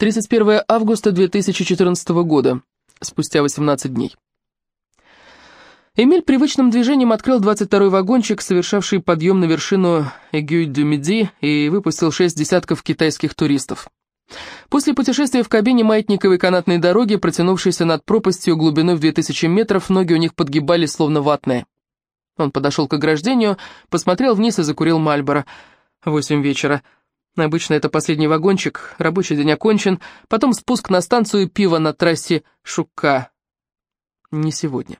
31 августа 2014 года, спустя 18 дней. Эмиль привычным движением открыл 22-й вагончик, совершавший подъем на вершину Эгюй-дю-Меди, и выпустил шесть десятков китайских туристов. После путешествия в кабине маятниковой канатной дороги, протянувшейся над пропастью глубиной в 2000 метров, ноги у них подгибались, словно ватные. Он подошел к ограждению, посмотрел вниз и закурил Мальборо. Восемь вечера. Обычно это последний вагончик, рабочий день окончен, потом спуск на станцию пива на трассе Шука. Не сегодня.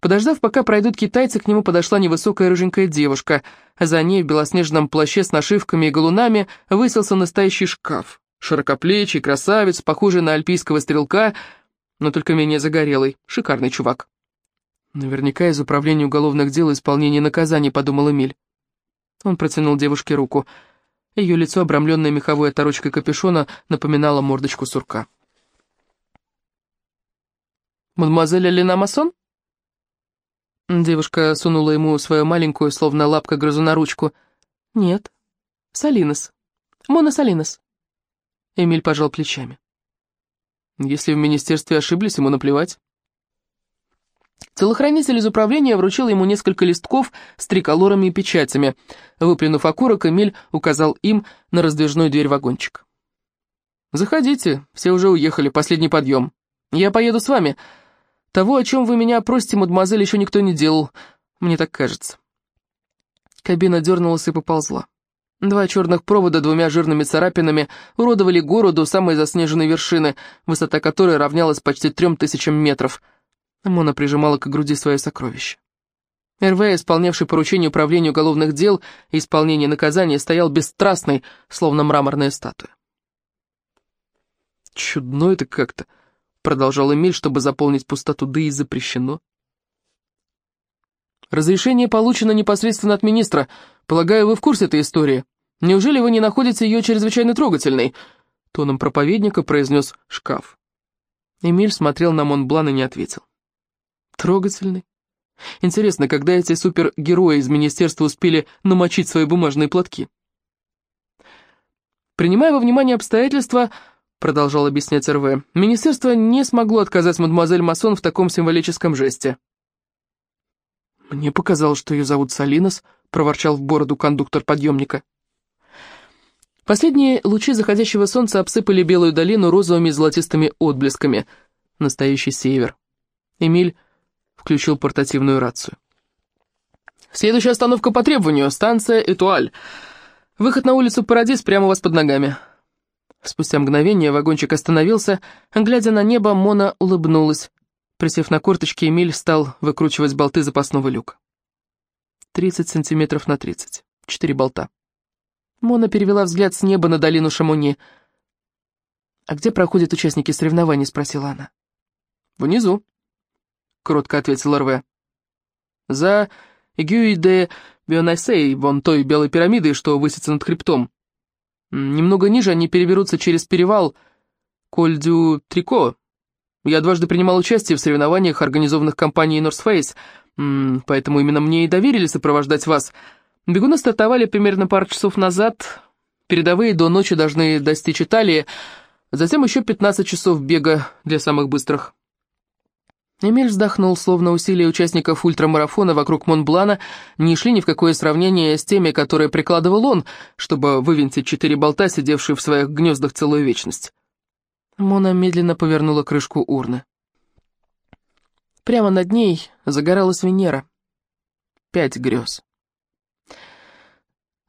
Подождав, пока пройдут китайцы, к нему подошла невысокая рыженькая девушка. За ней в белоснежном плаще с нашивками и галунами высился настоящий шкаф. Широкоплечий, красавец, похожий на альпийского стрелка, но только менее загорелый, шикарный чувак. Наверняка из управления уголовных дел и исполнения наказаний, подумал Эмиль. Он протянул девушке руку. Ее лицо, обрамленное меховой оторочкой капюшона, напоминало мордочку сурка. «Мадемуазель Элена Масон?» Девушка сунула ему свою маленькую, словно лапка грызуна, ручку. «Нет. Салинос. Мона Салинос». Эмиль пожал плечами. «Если в министерстве ошиблись, ему наплевать». Телохранитель из управления вручил ему несколько листков с триколорами и печатями. Выплюнув окурок, Эмиль указал им на раздвижную дверь вагончик. «Заходите, все уже уехали, последний подъем. Я поеду с вами. Того, о чем вы меня просите, мадемуазель, еще никто не делал. Мне так кажется». Кабина дернулась и поползла. Два черных провода двумя жирными царапинами уродовали гору до самой заснеженной вершины, высота которой равнялась почти трем тысячам метров — Мона прижимала к груди свое сокровище. РВ, исполнявший поручение управления уголовных дел и исполнения наказания, стоял бесстрастный, словно мраморная статуя. «Чудно это как-то», — продолжал Эмиль, чтобы заполнить пустоту, да и запрещено. «Разрешение получено непосредственно от министра. Полагаю, вы в курсе этой истории. Неужели вы не находите ее чрезвычайно трогательной?» Тоном проповедника произнес шкаф. Эмиль смотрел на Монблан и не ответил. Трогательный. Интересно, когда эти супергерои из министерства успели намочить свои бумажные платки? Принимая во внимание обстоятельства, продолжал объяснять РВ, министерство не смогло отказать мадемуазель Масон в таком символическом жесте. «Мне показалось, что ее зовут Салинос», — проворчал в бороду кондуктор подъемника. Последние лучи заходящего солнца обсыпали белую долину розовыми и золотистыми отблесками. Настоящий север. Эмиль включил портативную рацию. «Следующая остановка по требованию, станция Этуаль. Выход на улицу Парадис прямо у вас под ногами». Спустя мгновение вагончик остановился, глядя на небо, Мона улыбнулась. Присев на корточки, Эмиль стал выкручивать болты запасного люка. Тридцать сантиметров на тридцать. Четыре болта. Мона перевела взгляд с неба на долину Шамони. «А где проходят участники соревнований?» — спросила она. «Внизу», кротко ответил РВ. «За Гюи де Бионайсей, вон той белой пирамидой, что высится над хребтом. Немного ниже они переберутся через перевал Кольдю Трико. Я дважды принимал участие в соревнованиях, организованных компанией North Face, поэтому именно мне и доверили сопровождать вас. Бегуны стартовали примерно пару часов назад, передовые до ночи должны достичь Италии, затем еще 15 часов бега для самых быстрых». Эмиль вздохнул, словно усилия участников ультрамарафона вокруг Монблана не шли ни в какое сравнение с теми, которые прикладывал он, чтобы вывинтить четыре болта, сидевшие в своих гнездах целую вечность. Мона медленно повернула крышку урны. Прямо над ней загоралась Венера. Пять грез.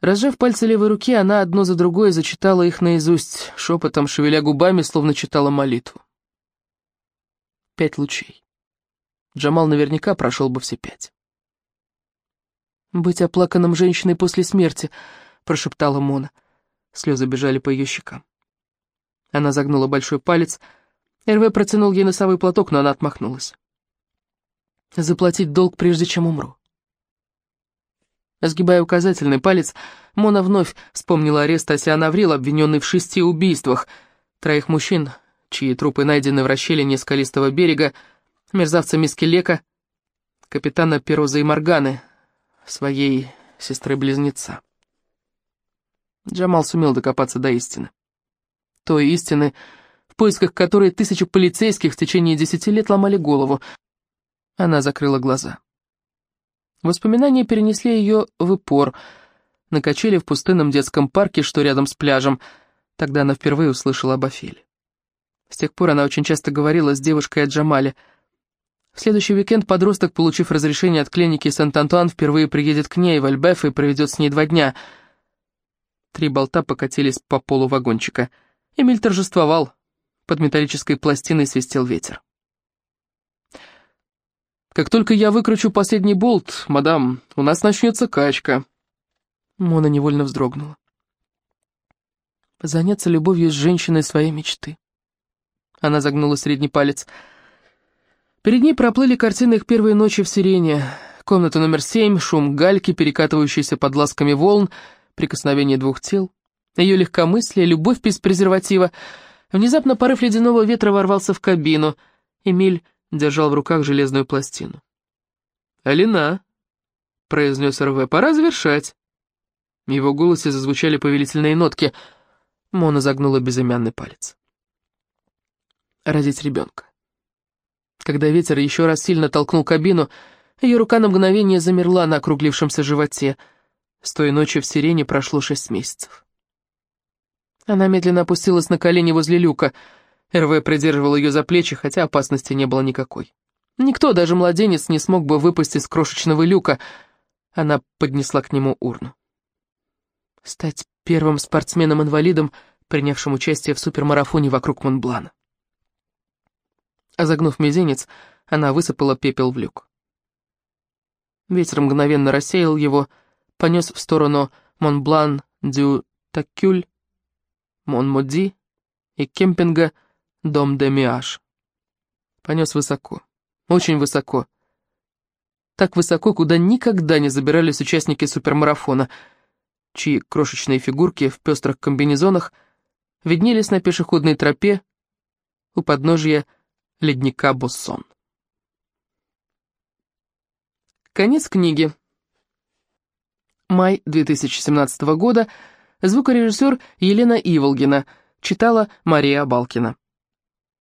Разжав пальцы левой руки, она одно за другой зачитала их наизусть, шепотом шевеля губами, словно читала молитву. Пять лучей. Джамал наверняка прошел бы все пять. «Быть оплаканным женщиной после смерти», — прошептала Мона. Слезы бежали по ее щекам. Она загнула большой палец. РВ протянул ей носовой платок, но она отмахнулась. «Заплатить долг, прежде чем умру». Сгибая указательный палец, Мона вновь вспомнила арест Асиана Аврил, обвиненный в шести убийствах. Троих мужчин, чьи трупы найдены в расщелине скалистого берега, мерзавца Миски Лека, капитана Пероза и Морганы, своей сестры-близнеца. Джамал сумел докопаться до истины. той истины, в поисках которой тысячи полицейских в течение десяти лет ломали голову. Она закрыла глаза. Воспоминания перенесли ее в Ипор, на качели в пустынном детском парке, что рядом с пляжем. Тогда она впервые услышала об Офеле. С тех пор она очень часто говорила с девушкой о Джамале. В следующий уикенд подросток, получив разрешение от клиники Сент-Антуан, впервые приедет к ней в Альбеф и проведет с ней два дня. Три болта покатились по полу вагончика. Эмиль торжествовал. Под металлической пластиной свистел ветер. «Как только я выкручу последний болт, мадам, у нас начнется качка». Мона невольно вздрогнула. Заняться любовью с женщиной своей мечты. Она загнула средний палец. Перед ней проплыли картины их первой ночи в сирене. Комната номер семь, шум гальки, перекатывающийся под ласками волн, прикосновение двух тел. Ее легкомыслие, любовь без презерватива. Внезапно порыв ледяного ветра ворвался в кабину. Эмиль держал в руках железную пластину. «Алина», — произнес РВ, — «пора завершать». В его голосе зазвучали повелительные нотки. Мона загнула безымянный палец родить ребенка. Когда ветер еще раз сильно толкнул кабину, ее рука на мгновение замерла на округлившемся животе. С той ночи в сирене прошло шесть месяцев. Она медленно опустилась на колени возле люка. РВ придерживал ее за плечи, хотя опасности не было никакой. Никто, даже младенец, не смог бы выпасть из крошечного люка. Она поднесла к нему урну. Стать первым спортсменом-инвалидом, принявшим участие в супермарафоне вокруг Монблана. А загнув мизинец, она высыпала пепел в люк. Ветер мгновенно рассеял его, понес в сторону Монблан-дю-Такюль, Монмоди и кемпинга Дом де Миаш. Понес высоко, очень высоко. Так высоко, куда никогда не забирались участники супермарафона, чьи крошечные фигурки в пестрых комбинезонах виднелись на пешеходной тропе у подножья ледника Боссон. Конец книги. Май 2017 года. Звукорежиссер Елена Иволгина. Читала Мария Балкина.